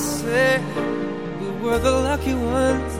say we were the lucky ones.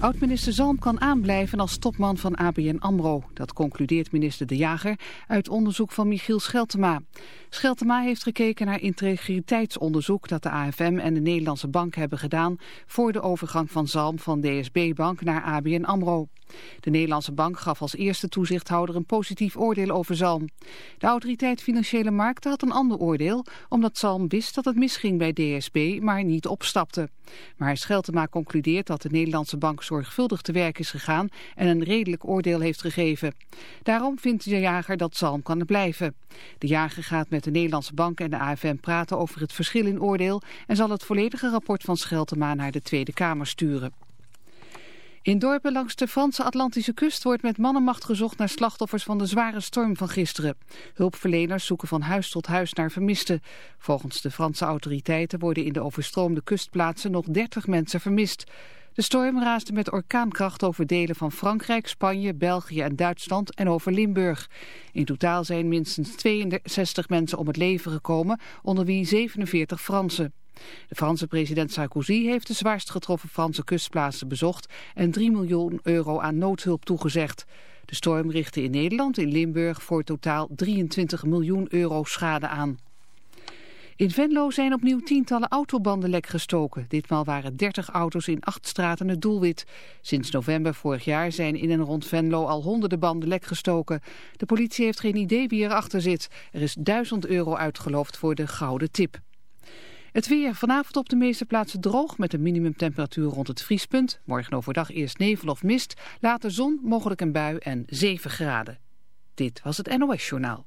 Oud-minister Zalm kan aanblijven als topman van ABN AMRO. Dat concludeert minister De Jager uit onderzoek van Michiel Scheltema. Scheltema heeft gekeken naar integriteitsonderzoek dat de AFM en de Nederlandse Bank hebben gedaan voor de overgang van Zalm van DSB-bank naar ABN AMRO. De Nederlandse Bank gaf als eerste toezichthouder een positief oordeel over Zalm. De autoriteit Financiële Markten had een ander oordeel, omdat Zalm wist dat het misging bij DSB, maar niet opstapte. Maar Scheltema concludeert dat de Nederlandse Bank zorgvuldig te werk is gegaan en een redelijk oordeel heeft gegeven. Daarom vindt de jager dat Zalm kan blijven. De jager gaat met de Nederlandse Bank en de AFM praten over het verschil in oordeel en zal het volledige rapport van Scheltema naar de Tweede Kamer sturen. In dorpen langs de Franse Atlantische kust wordt met mannenmacht gezocht naar slachtoffers van de zware storm van gisteren. Hulpverleners zoeken van huis tot huis naar vermisten. Volgens de Franse autoriteiten worden in de overstroomde kustplaatsen nog 30 mensen vermist. De storm raasde met orkaankracht over delen van Frankrijk, Spanje, België en Duitsland en over Limburg. In totaal zijn minstens 62 mensen om het leven gekomen, onder wie 47 Fransen. De Franse president Sarkozy heeft de zwaarst getroffen Franse kustplaatsen bezocht en 3 miljoen euro aan noodhulp toegezegd. De storm richtte in Nederland in Limburg voor totaal 23 miljoen euro schade aan. In Venlo zijn opnieuw tientallen autobanden lek gestoken. Ditmaal waren 30 auto's in acht straten het doelwit. Sinds november vorig jaar zijn in en rond Venlo al honderden banden lek gestoken. De politie heeft geen idee wie erachter zit. Er is 1000 euro uitgeloofd voor de gouden tip. Het weer vanavond op de meeste plaatsen droog met een minimumtemperatuur rond het vriespunt. Morgen overdag eerst nevel of mist, later zon, mogelijk een bui en 7 graden. Dit was het NOS Journaal.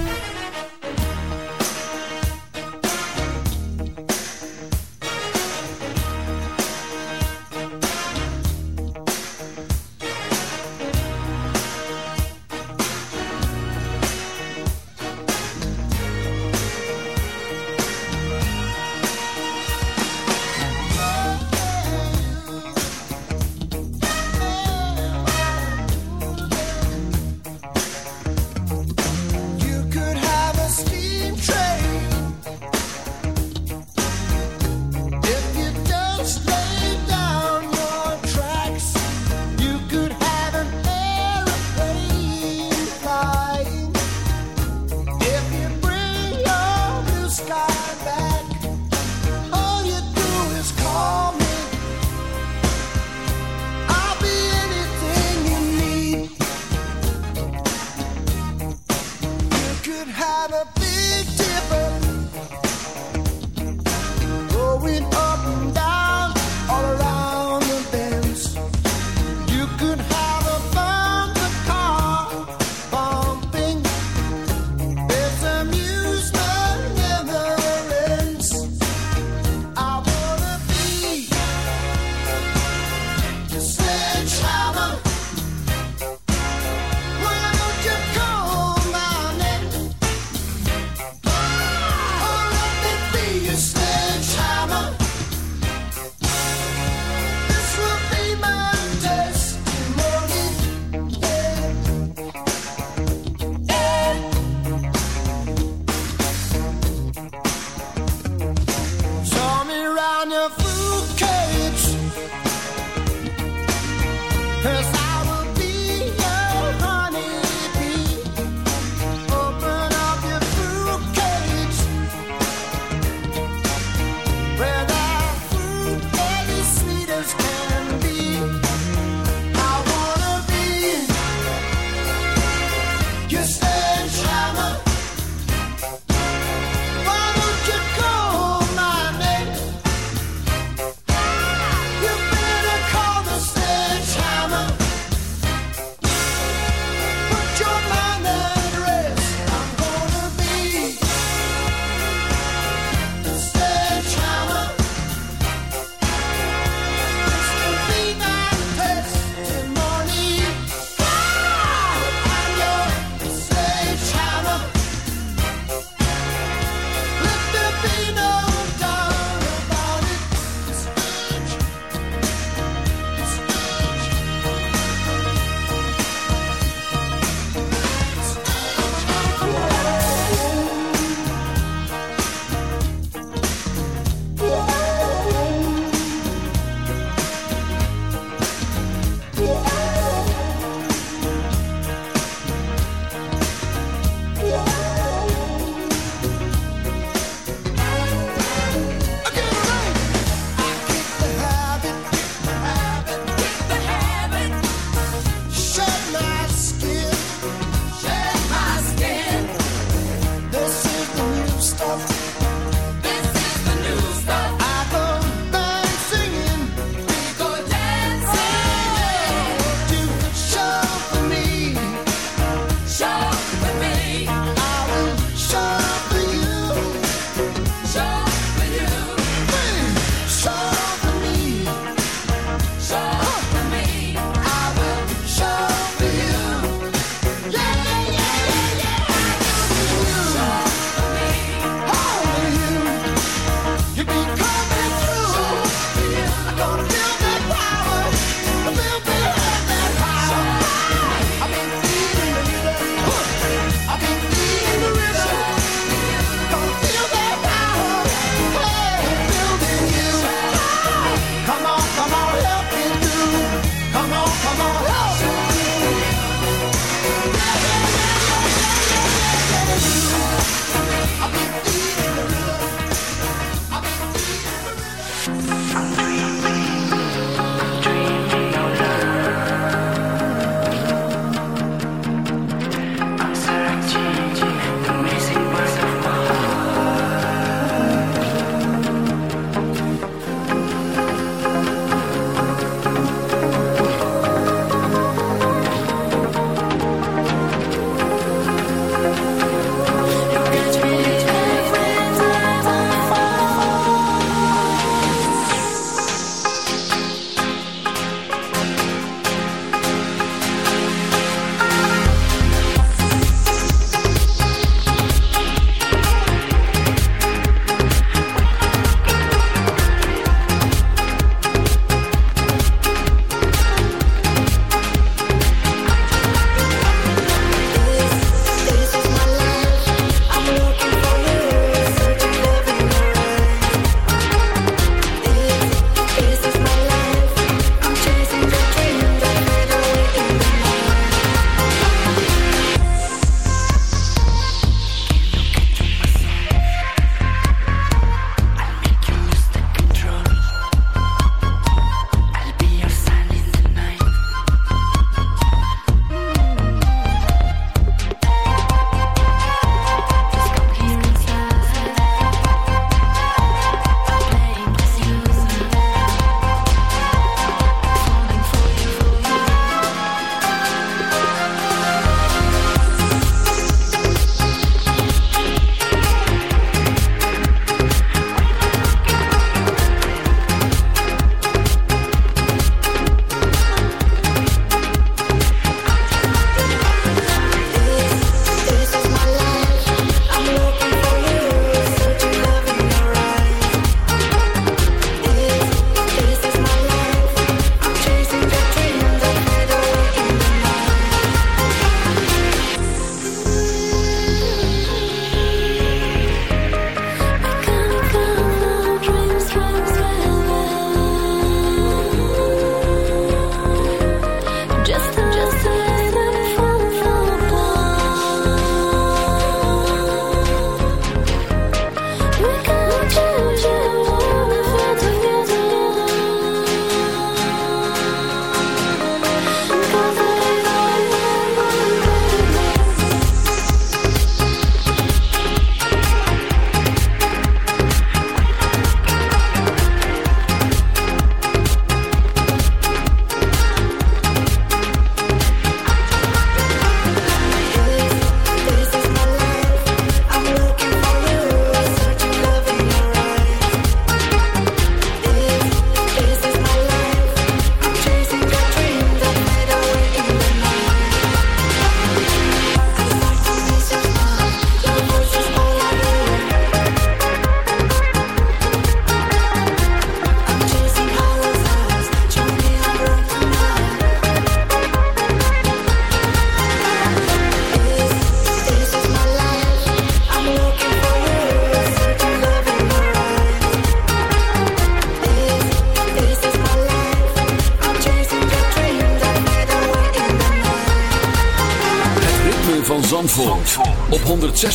Her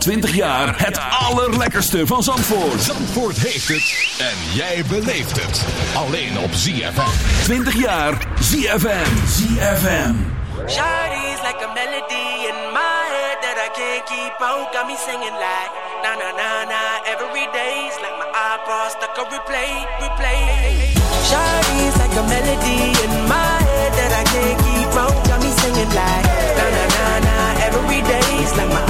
20 jaar het allerlekkerste van Zandvoort. Zandvoort heeft het en jij beleeft het. Alleen op ZFM. 20 jaar ZFM. ZFM. Shawty's like a melody in my head that I can't keep out. Got me singing like na na na na every day's like my iPod stuck on replay, replay. Shawty's like a melody in my head that I can't keep out. Got me singing like na na na na every day's like my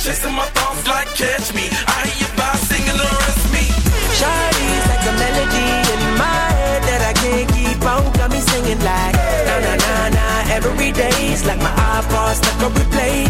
chasing my thoughts like catch me. I hear you by singing the rest me. Shawty's like a melody in my head that I can't keep out. Got me singing like na na na na every day's like my iPod stuck on replay.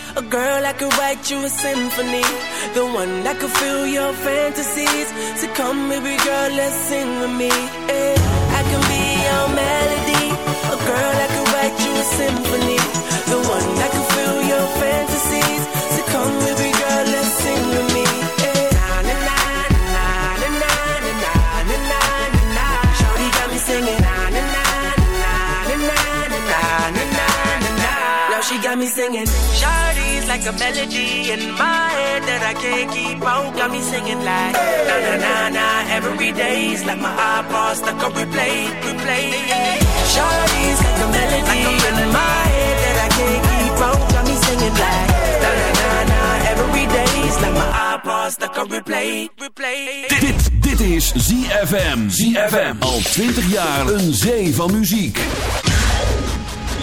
A girl that could write you a symphony. The one that could fill your fantasies. So come, baby girl, let's sing with me. eh. I can be your melody. A girl that could write you a symphony. The one that could Now she got me singing. Shawty's like a melody in my head that I can't keep out. Got me singing like na na na na every day's like my iPod stuck on replay, replay. Shawty's like a melody in my head that I can't keep out. Got me singing like na na na na every day's like my iPod stuck on replay, replay. Dit, dit is ZFM. ZFM. Al 20 jaar een zee van muziek.